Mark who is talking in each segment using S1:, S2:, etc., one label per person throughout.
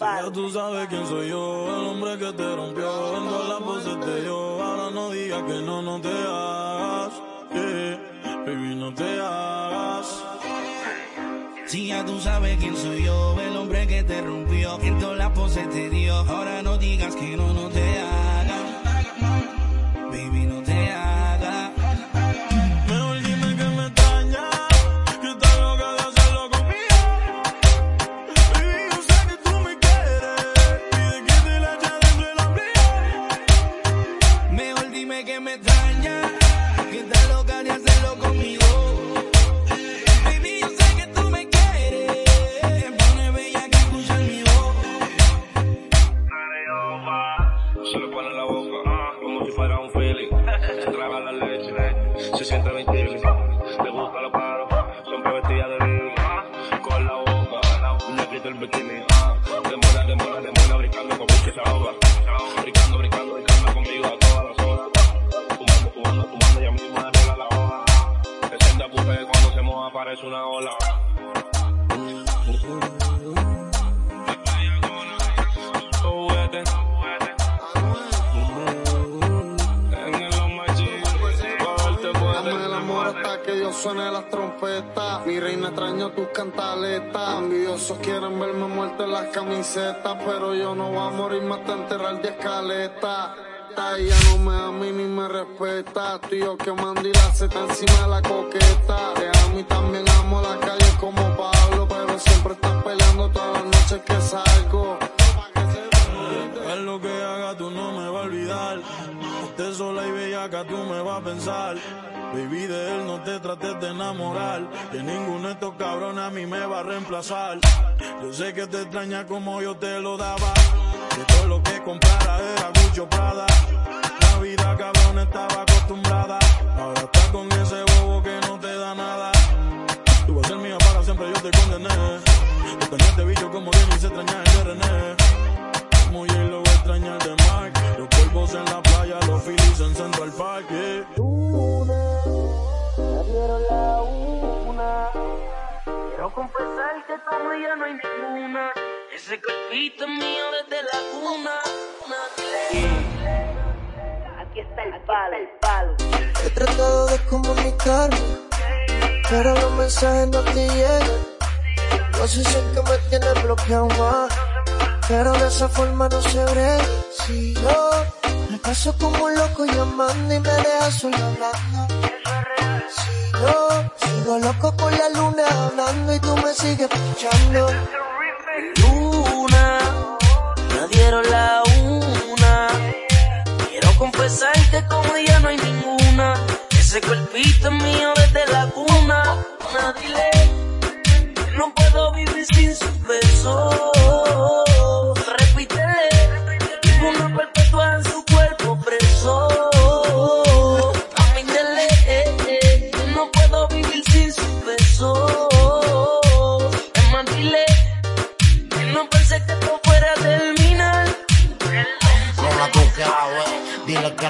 S1: Ya tú sabes quién soy yo, el hombre que te rompió. En todas las voces te dio. Ahora no digas que no, no te hagas. baby, no te hagas.
S2: Si ya tú sabes quién soy yo, el hombre que te rompió. En todas las voces te dio. Ahora no digas que no, no te hagas.
S3: Moja, parece una ola. Te
S4: hasta que yo suene las trompetas. Mi reina extraño tus cantaletas. Envidiosos quieren verme muerto en las camisetas. Pero yo no voy a morirme hasta enterrar de escaleta. Ella no me ama y ni me respeta. Tío que mandí la seta encima de la coqueta. Te amo y también amo la calle como Pablo. Pero siempre estás peleando todas las noches que salgo.
S1: Es lo que haga, tú no me vas a olvidar. Esté sola y bellaca, tú me vas a pensar. Baby, de él no te trates de enamorar. Que ninguno de estos cabrones a mí me va a reemplazar. Yo sé que te extraña como yo te lo daba. Que todo lo que comprara era mucho Prada. La vida cabrón estaba acostumbrada. Ahora está con ese bobo que no te da nada. Tú vas a ser mía para siempre, yo te condené. Te extrañé este bicho como Denny se extraña el de René. Como lo voy a extrañar de Mike. Los polvos en la playa, los Phillies en Central Park. yeah.
S5: Quiero confesar que ella no hay ninguna. Ese cuerpito es mío desde la cuna. Aquí está el palo, el palo.
S6: He tratado de comunicarme, pero los mensajes no te llegan. No sé si es que me tienes bloqueado más, pero de esa forma no se brega. Si yo me paso como un loco llamando y me dejas solo hablando. Si yo sigo loco con la luna hablando y tú me sigues escuchando.
S5: Dieron la una. Quiero confesar que como ella no hay ninguna. Ese cuerpito es mío desde la cuna. Una, dile que no puedo vivir sin sus besos.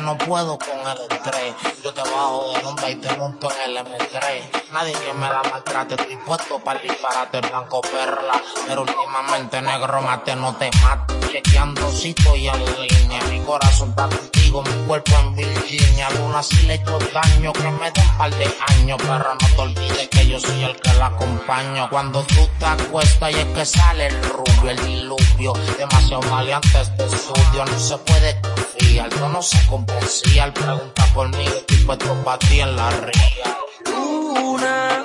S5: No puedo
S7: con el estrés. Yo te bajo de nombre y te monto en el M3. Nadie que me da maltrate, estoy puesto para disparate blanco perla. Pero últimamente negro mate, no te mato. Chequeando si estoy en línea. Mi corazón está contigo, mi cuerpo en Virginia. Luna si le echo daño, que me da un de años. Pero no te olvides que yo soy el que la acompaño. Cuando tú te acuestas y es que sale el rubio, el diluvio. Demasiado maleante este estudio, no se puede confiar. Yo no sé comprensar, pregunta por mí, estoy puesto pa' ti en la ría.
S5: Luna,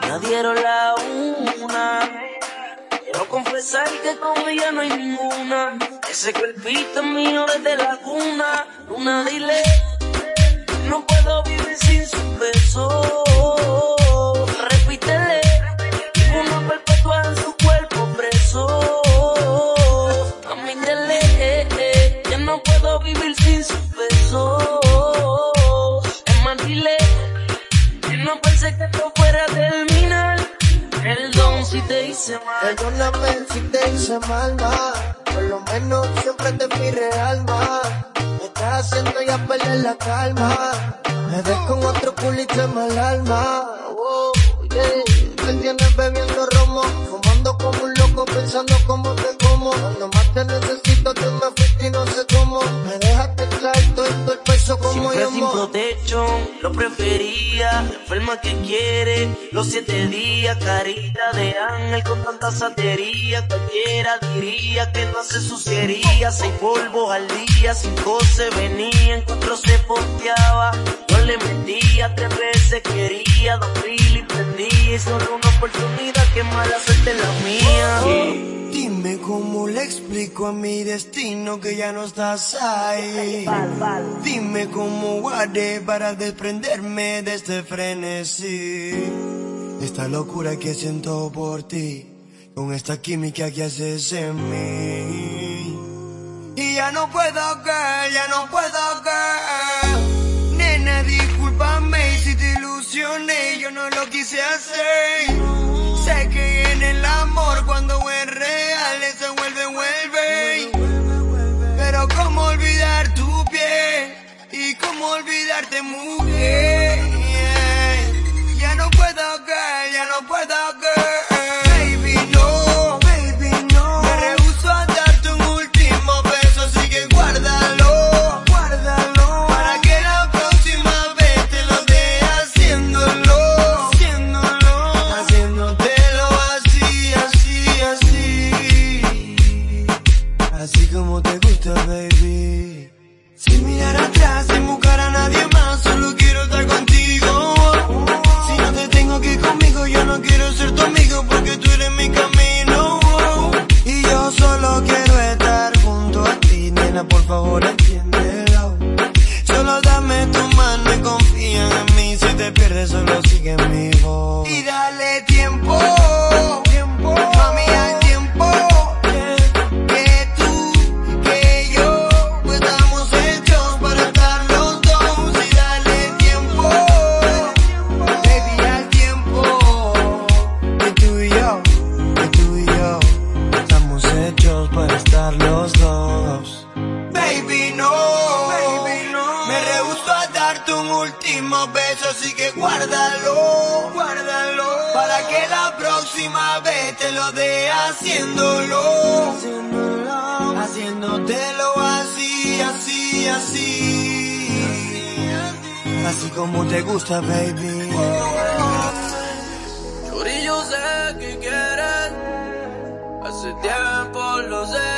S5: me dieron la una. Quiero confesar que como ella no hay ninguna. Ese cuerpito mío desde la cuna. Luna, dile no puedo vivir sin sus besos. Esto fuera a terminar. Perdón si te hice mal.
S6: Perdóname si te hice mal, ma. Por lo menos siempre te fui real, ma. Me estás haciendo ya perder la calma. Me ves con otro culo y quema el alma. Oh, yeah. Me tienes bebiendo pensando cómo te como. Nomás te necesito, tú me fuiste y no sé cómo. Me dejaste traer todo, todo el peso como
S8: yo. sin protección, lo prefería. La enferma que quiere, los siete días. Carita de ángel con tanta santería. Cualquiera diría que no hace suciería. Seis polvos al día, cinco se venían, cuatro se posteaba. Yo le mentía, tres veces quería, dos mil y prendía y solo una oportunidad, que mala suerte la mía.
S9: Dime cómo le explico a mi destino que ya no estás ahí. Dime cómo guardé para desprenderme de este frenesí. Esta locura que siento por ti, con esta química que haces en mí. Y ya no puedo, girl, ya no puedo, girl. Nena, discúlpame si te ilusioné, yo no lo quise hacer. Ya no puedo, girl, ya no puedo, girl. Baby, no, baby, no. Me rehuso a darte un último beso, así que guárdalo, guárdalo. Para que la próxima vez te lo dé haciéndolo, haciéndolo, haciéndotelo así, así, así. Así como te gusta, baby. Sin mirar atrás, sin buscar a nadie más, solo quiero estar contigo. Si no te tengo aquí conmigo, yo no quiero ser tu amigo porque tú eres mi camino. Y yo solo quiero estar junto a ti, nena, por favor entiéndelo. Solo dame tu mano y confía en mí, si te pierdes solo sigue mi voz. No, baby no, me rehuso a darte un último beso, así que guárdalo, guárdalo, para que la próxima vez te lo dé haciéndolo, haciéndolo, haciéndotelo así, así, así, así como te gusta, baby.
S5: Churi, yo sé que quieres. Hace tiempo lo sé.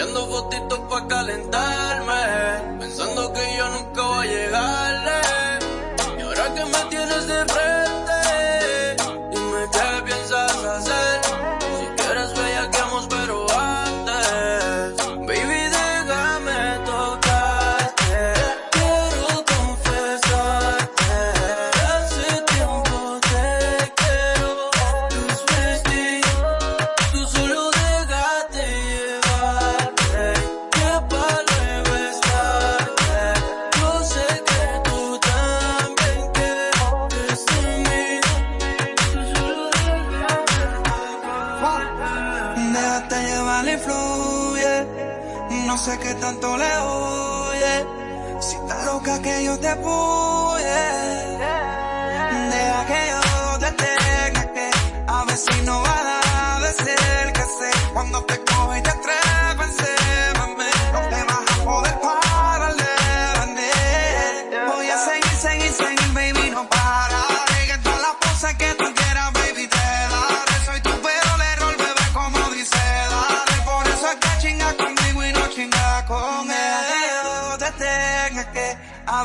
S5: Enviando fotitos pa' calentarme. Pensando que yo nunca voy a llegarle. Y ahora que me tienes de frente, Déjate
S10: llevar y fluye. No sé qué tanto le oye. Si está loca que yo te apoye. Deja que yo te tenga que. A ver si no va a decir que sé. Cuando te cojo y te atreves,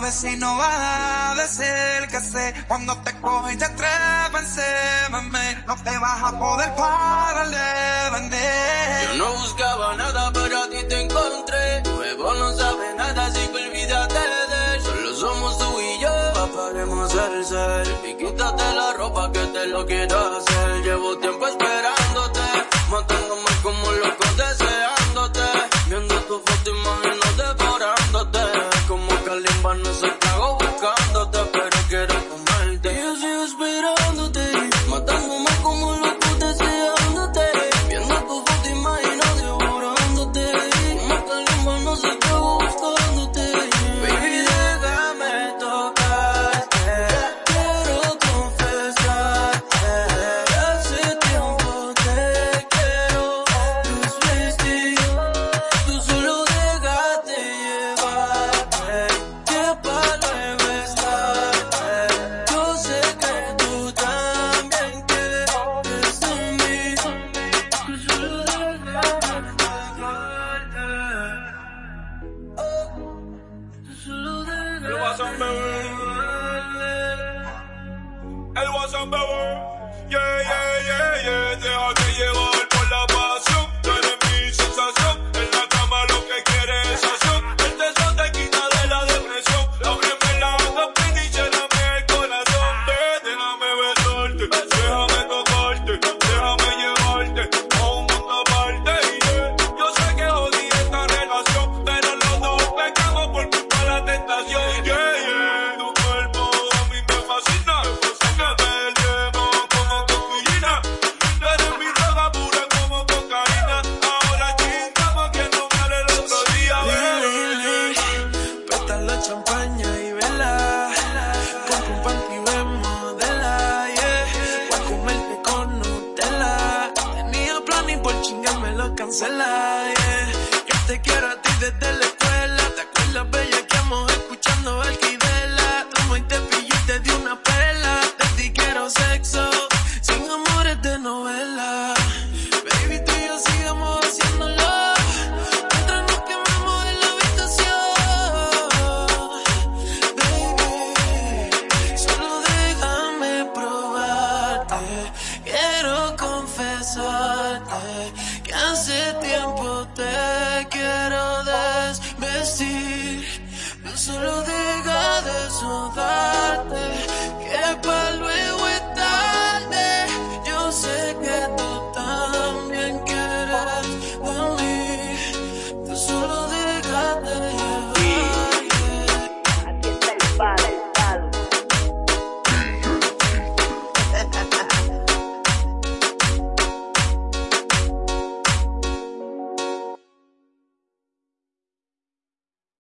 S10: ver si no vas a decir que sé. Cuando te cojo y te atreves, encémame. No te vas a poder parar de vender.
S5: Yo no buscaba nada, pero a ti te encontré. Nuevo no sabe nada, así que olvídate de él. Solo somos tú y yo, paremos el ser. Y quítate la ropa que te lo quiero hacer. Llevo tiempo esperándote, matándome Elle voit son
S11: power. Yeah, yeah, yeah, yeah,